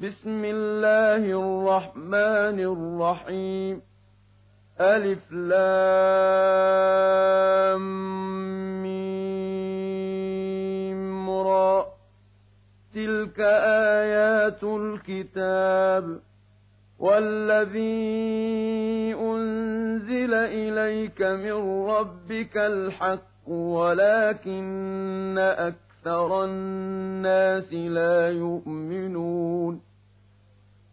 بسم الله الرحمن الرحيم. ألف لام ميم تلك آيات الكتاب. والذي أنزل إليك من ربك الحق ولكن أكثر الناس لا يؤمنون.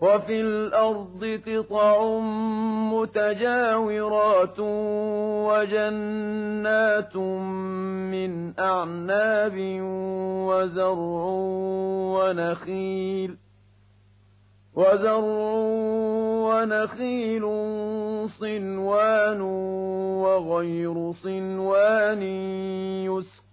وفي الأرض قطع متجاورات وجنات من أعناب وزرع ونخيل وزرع ونخيل صنوان وغير صنوان يسقى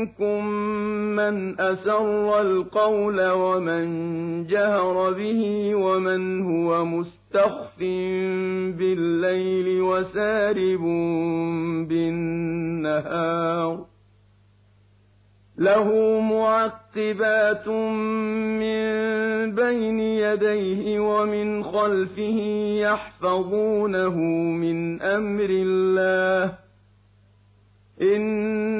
منكم من أسر القول ومن جهر به ومن هو مستخف بالليل وسارب بالنهار له معقبات من بين يديه ومن خلفه يحفظونه من أمر الله إن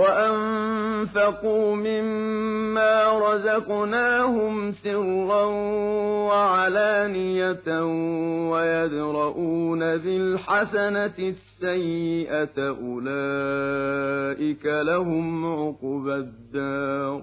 وأنفقوا مما رزقناهم سرا وعلانية ويدرؤون بالحسنة السيئة أولئك لهم عقبى الدار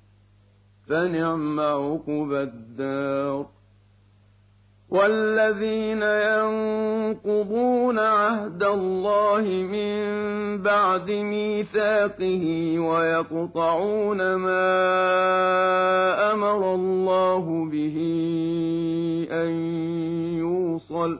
فنعم عقبى الدار. والذين ينقضون عهد الله من بعد ميثاقه ويقطعون ما أمر الله به أن يوصل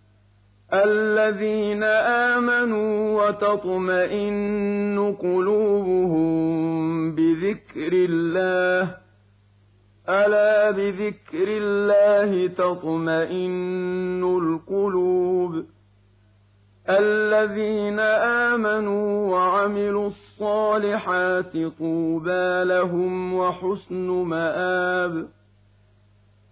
الذين آمنوا وتطمئن قلوبهم بذكر الله ألا بذكر الله تطمئن القلوب؟ الذين آمنوا وعملوا الصالحات طوبى لهم وحسن مآب.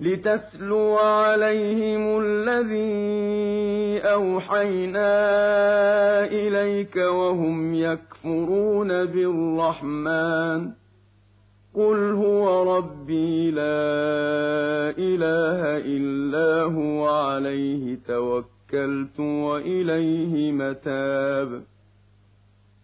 لتتلو عليهم الذي أوحينا إليك وهم يكفرون بالرحمن. قل هو ربي لا إله إلا هو عليه توكلت وإليه متاب.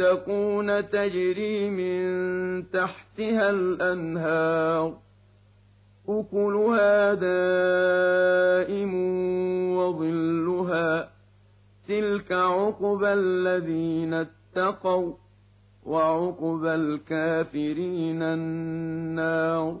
المتقون تجري من تحتها الأنهار أكلها دائم وظلها تلك عقبى الذين اتقوا وعقبى الكافرين النار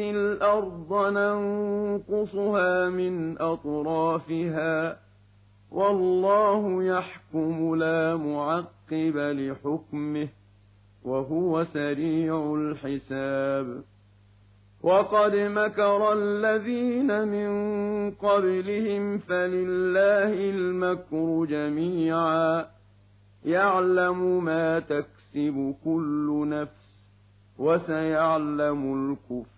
الْأَرْضَ نَنقُصُهَا مِنْ أَطْرَافِهَا ۚ وَاللَّهُ يَحْكُمُ لَا مُعَقِّبَ لِحُكْمِهِ وَهُوَ سَرِيعُ الْحِسَابِ. وَقَدْ مَكَرَ الَّذِينَ مِن قَبْلِهِمْ فَلِلَّهِ الْمَكْرُ جَمِيعًا. يَعْلَمُ مَا تَكْسِبُ كُلُّ نَفْسٍ وَسَيَعْلَمُ الْكُفَّارُ